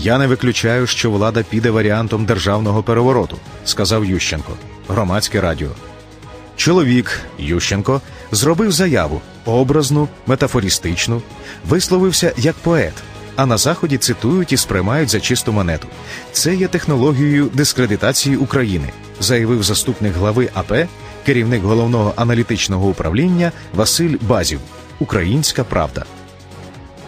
Я не виключаю, що влада піде варіантом державного перевороту, сказав Ющенко. Громадське радіо. Чоловік Ющенко зробив заяву образну, метафорістичну, висловився як поет. А на заході цитують і сприймають за чисту монету. Це є технологією дискредитації України, заявив заступник глави АП, керівник головного аналітичного управління Василь Базів. Українська правда.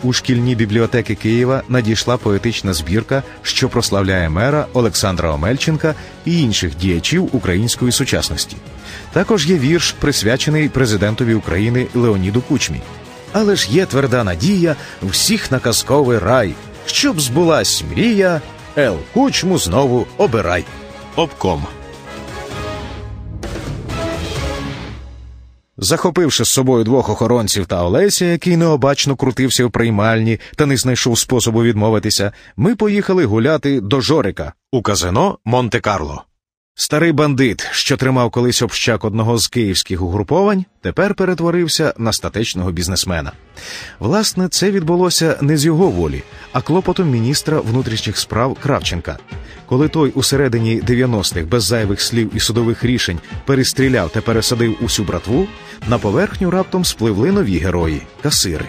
У шкільні бібліотеки Києва надійшла поетична збірка, що прославляє мера Олександра Омельченка і інших діячів української сучасності. Також є вірш, присвячений президентові України Леоніду Кучмі. Але ж є тверда надія всіх на казковий рай, щоб збулась мрія, Ел Кучму знову обирай. Обком. Захопивши з собою двох охоронців та Олеся, який необачно крутився в приймальні та не знайшов способу відмовитися, ми поїхали гуляти до Жорика у казино Монте-Карло. Старий бандит, що тримав колись общак одного з київських угруповань, тепер перетворився на статечного бізнесмена. Власне, це відбулося не з його волі, а клопотом міністра внутрішніх справ Кравченка. Коли той у середині 90-х без зайвих слів і судових рішень перестріляв та пересадив усю братву, на поверхню раптом спливли нові герої касири.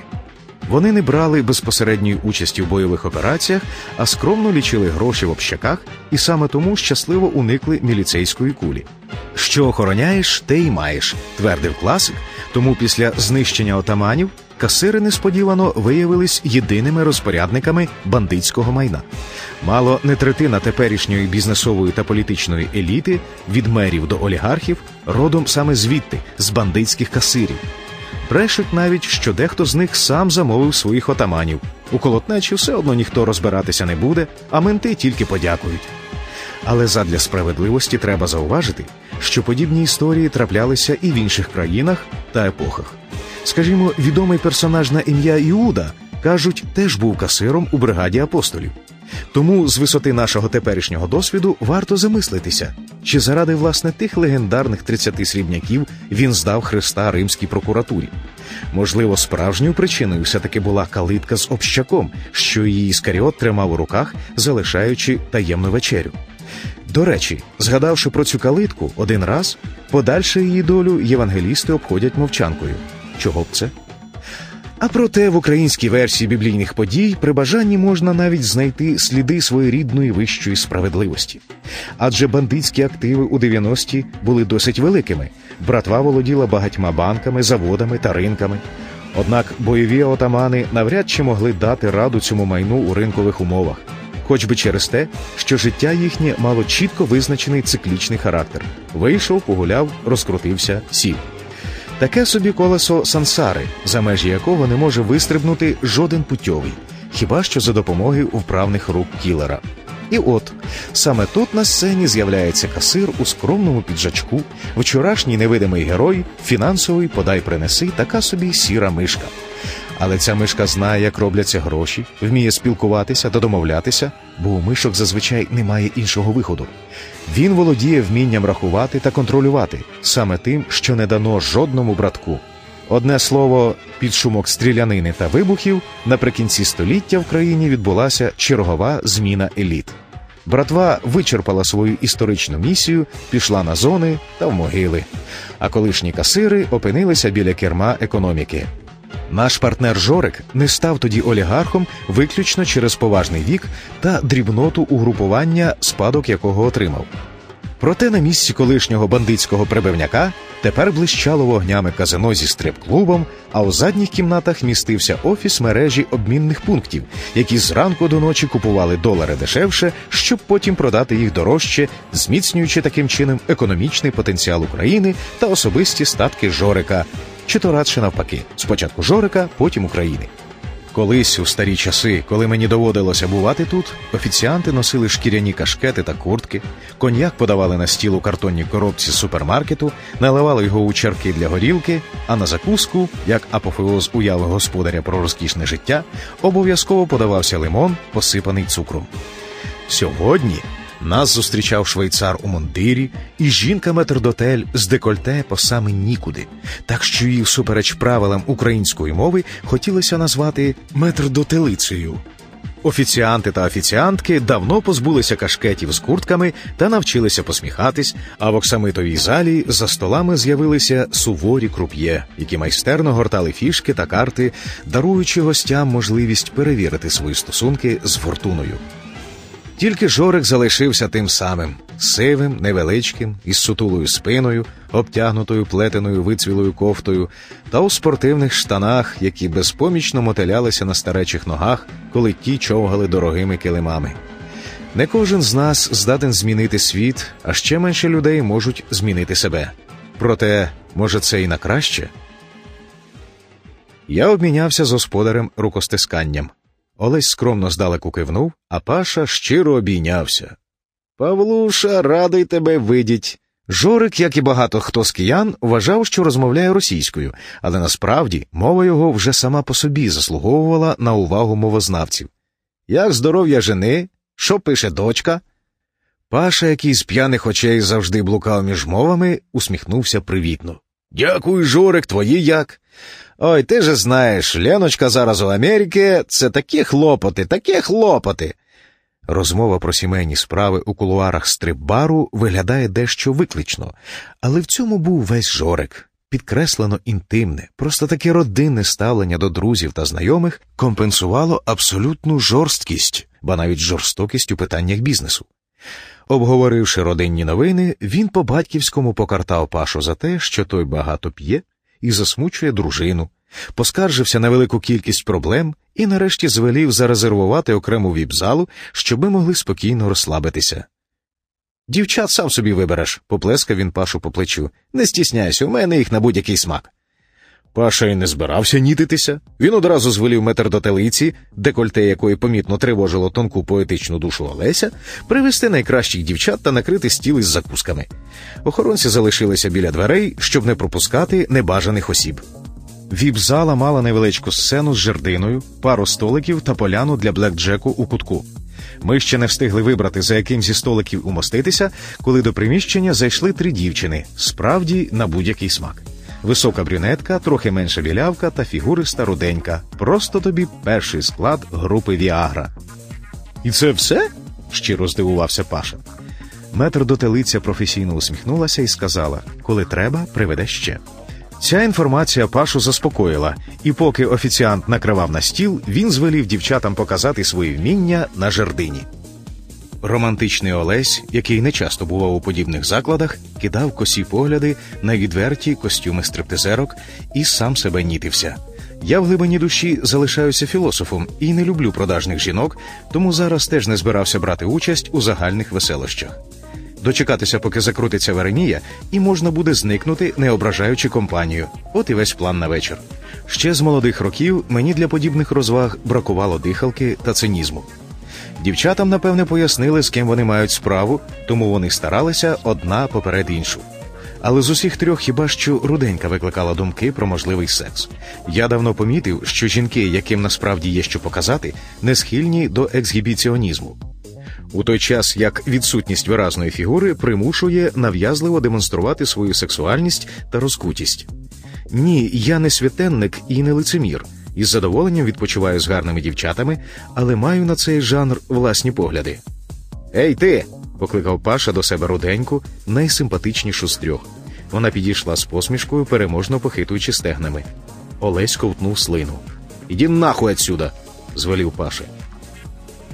Вони не брали безпосередньої участі в бойових операціях, а скромно лічили гроші в общаках і саме тому щасливо уникли міліцейської кулі. Що охороняєш, те й маєш, твердив класик. Тому після знищення отаманів касири несподівано виявились єдиними розпорядниками бандитського майна. Мало не третина теперішньої бізнесової та політичної еліти від мерів до олігархів родом саме звідти, з бандитських касирів. Брешуть навіть, що дехто з них сам замовив своїх отаманів. У колотнечі все одно ніхто розбиратися не буде, а менти тільки подякують. Але задля справедливості треба зауважити, що подібні історії траплялися і в інших країнах та епохах. Скажімо, відомий персонаж на ім'я Іуда кажуть, теж був касиром у бригаді апостолів. Тому з висоти нашого теперішнього досвіду варто замислитися, чи заради власне тих легендарних 30 срібняків він здав Христа римській прокуратурі. Можливо, справжньою причиною все-таки була калитка з общаком, що її Іскаріот тримав у руках, залишаючи таємну вечерю. До речі, згадавши про цю калитку один раз, подальше її долю євангелісти обходять мовчанкою. Чого б це? А проте в українській версії біблійних подій при бажанні можна навіть знайти сліди своєрідної вищої справедливості. Адже бандитські активи у 90-ті були досить великими. Братва володіла багатьма банками, заводами та ринками. Однак бойові отамани навряд чи могли дати раду цьому майну у ринкових умовах, хоч би через те, що життя їхнє мало чітко визначений циклічний характер. Вийшов, погуляв, розкрутився, сів. Таке собі колесо сансари, за межі якого не може вистрибнути жоден путьовий, хіба що за допомогою вправних рук кілера. І от саме тут на сцені з'являється касир у скромному піджачку, вчорашній невидимий герой, фінансовий подай принеси, така собі сіра мишка. Але ця мишка знає, як робляться гроші, вміє спілкуватися та домовлятися, бо у мишок зазвичай немає іншого виходу. Він володіє вмінням рахувати та контролювати саме тим, що не дано жодному братку. Одне слово, під шумок стрілянини та вибухів наприкінці століття в країні відбулася чергова зміна еліт. Братва вичерпала свою історичну місію, пішла на зони та в могили. А колишні касири опинилися біля керма економіки. Наш партнер Жорик не став тоді олігархом виключно через поважний вік та дрібноту угрупування, спадок якого отримав. Проте на місці колишнього бандитського прибивняка тепер блищало вогнями казино зі стрип-клубом, а у задніх кімнатах містився офіс мережі обмінних пунктів, які зранку до ночі купували долари дешевше, щоб потім продати їх дорожче, зміцнюючи таким чином економічний потенціал України та особисті статки Жорика, чи то радше навпаки, спочатку Жорика, потім України. Колись у старі часи, коли мені доводилося бувати тут, офіціанти носили шкіряні кашкети та куртки, коньяк подавали на стіл у картонній коробці з супермаркету, наливали його у чарки для горілки, а на закуску, як апофеоз уяви господаря про розкішне життя, обов'язково подавався лимон, посипаний цукром. Сьогодні нас зустрічав швейцар у мундирі і жінка метрдотель з декольте по саме нікуди, так що її всупереч правилам української мови хотілося назвати метрдотелицею. Офіціанти та офіціантки давно позбулися кашкетів з куртками та навчилися посміхатись, а в оксамитовій залі за столами з'явилися суворі круп'є, які майстерно гортали фішки та карти, даруючи гостям можливість перевірити свої стосунки з фортуною. Тільки Жорик залишився тим самим сивим, невеличким, із сутулою спиною, обтягнутою плетеною вицвілою кофтою, та у спортивних штанах, які безпомічно мотилялися на старечих ногах, коли ті човгали дорогими килимами. Не кожен з нас здатен змінити світ, а ще менше людей можуть змінити себе. Проте, може, це і на краще. Я обмінявся з господарем рукостисканням. Олесь скромно здалеку кивнув, а Паша щиро обійнявся. Павлуша, радий тебе видіть. Жорик, як і багато хто з киян, вважав, що розмовляє російською, але насправді мова його вже сама по собі заслуговувала на увагу мовознавців. Як здоров'я жени, що пише дочка? Паша, який з п'яних очей завжди блукав між мовами, усміхнувся привітно. Дякую, Жорик, твої як? Ой, ти же знаєш, Леночка зараз у Америці це такі хлопоти, такі хлопоти. Розмова про сімейні справи у кулуарах стрип-бару виглядає дещо виклично, але в цьому був весь жорик. Підкреслено інтимне, просто таке родинне ставлення до друзів та знайомих компенсувало абсолютну жорсткість, ба навіть жорстокість у питаннях бізнесу. Обговоривши родинні новини, він по батьківському покартав Пашу за те, що той багато п'є і засмучує дружину, поскаржився на велику кількість проблем і нарешті звелів зарезервувати окрему віп-залу, щоби могли спокійно розслабитися. Дівчат сам собі вибереш, поплескав він Пашу по плечу. Не стісняйся, у мене їх на будь-який смак. Паша й не збирався нітитися. Він одразу звелів метр до телиці, декольте якої помітно тривожило тонку поетичну душу Олеся, привезти найкращих дівчат та накрити стіл із закусками. Охоронці залишилися біля дверей, щоб не пропускати небажаних осіб. Віп-зала мала невеличку сцену з жердиною, пару столиків та поляну для блекджеку у кутку. Ми ще не встигли вибрати, за яким зі столиків умоститися, коли до приміщення зайшли три дівчини, справді на будь-який смак. Висока брюнетка, трохи менша білявка та фігуриста руденька. Просто тобі перший склад групи Віагра. І це все? щиро здивувався Паша. Метр дотелиця професійно усміхнулася і сказала: коли треба, приведе ще. Ця інформація Пашу заспокоїла, і поки офіціант накривав на стіл, він звелів дівчатам показати свої вміння на жердині. Романтичний Олесь, який не часто бував у подібних закладах, кидав косі погляди на відверті костюми стриптизерок і сам себе нітився. Я в глибині душі залишаюся філософом і не люблю продажних жінок, тому зараз теж не збирався брати участь у загальних веселощах. Дочекатися, поки закрутиться Веренія, і можна буде зникнути, не ображаючи компанію. От і весь план на вечір. Ще з молодих років мені для подібних розваг бракувало дихалки та цинізму. Дівчатам, напевне, пояснили, з ким вони мають справу, тому вони старалися одна поперед іншу. Але з усіх трьох хіба що руденька викликала думки про можливий секс. Я давно помітив, що жінки, яким насправді є що показати, не схильні до ексгібіціонізму. У той час як відсутність виразної фігури примушує нав'язливо демонструвати свою сексуальність та розкутість. Ні, я не святенник і не лицемір. Із задоволенням відпочиваю з гарними дівчатами, але маю на цей жанр власні погляди. Ей, ти. покликав Паша до себе руденьку, найсимпатичнішу з трьох. Вона підійшла з посмішкою, переможно похитуючи стегнами. Олесь ковтнув слину. Іди нахуй отсюда, звелів Паша.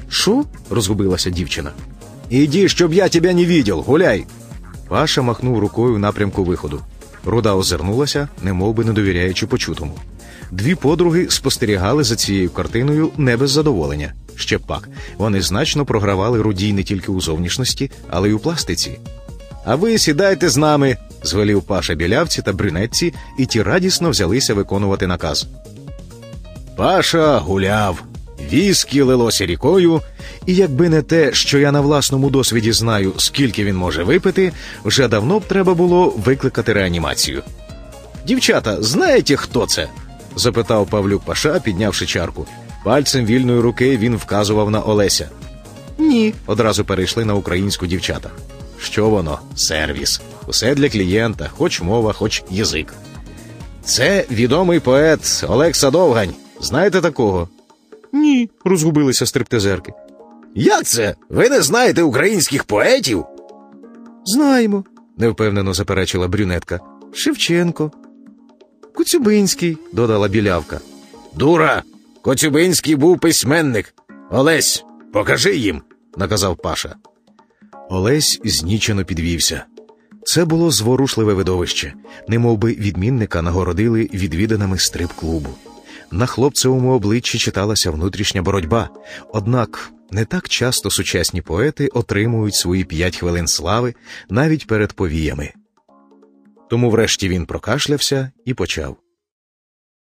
Шо? розгубилася дівчина. Іди, щоб я тебе не видел, гуляй. Паша махнув рукою в напрямку виходу. Руда озирнулася, немов би не довіряючи почутому. Дві подруги спостерігали за цією картиною не без задоволення. Ще пак, вони значно програвали рудій не тільки у зовнішності, але й у пластиці. А ви сідайте з нами, звелів Паша білявці та брюнетці, і ті радісно взялися виконувати наказ. Паша гуляв, віскі лилося рікою, і якби не те, що я на власному досвіді знаю, скільки він може випити, вже давно б треба було викликати реанімацію. Дівчата, знаєте, хто це? Запитав Павлюк Паша, піднявши чарку. Пальцем вільної руки він вказував на Олеся. Ні, одразу перейшли на українську дівчата. Що воно? Сервіс. Усе для клієнта, хоч мова, хоч язик. Це відомий поет Олег Садовгань. Знаєте такого? Ні, розгубилися стриптизерки. Як це? Ви не знаєте українських поетів? Знаємо, невпевнено заперечила брюнетка. Шевченко. Куцюбинський, додала білявка. Дура, Коцюбинський був письменник. Олесь, покажи їм, наказав Паша. Олесь знічено підвівся. Це було зворушливе видовище, немовби відмінника нагородили відвіданими стрип-клубу. На хлопцевому обличчі читалася внутрішня боротьба, однак не так часто сучасні поети отримують свої п'ять хвилин слави навіть перед повіями. Тому врешті він прокашлявся і почав.